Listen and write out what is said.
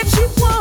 If you want.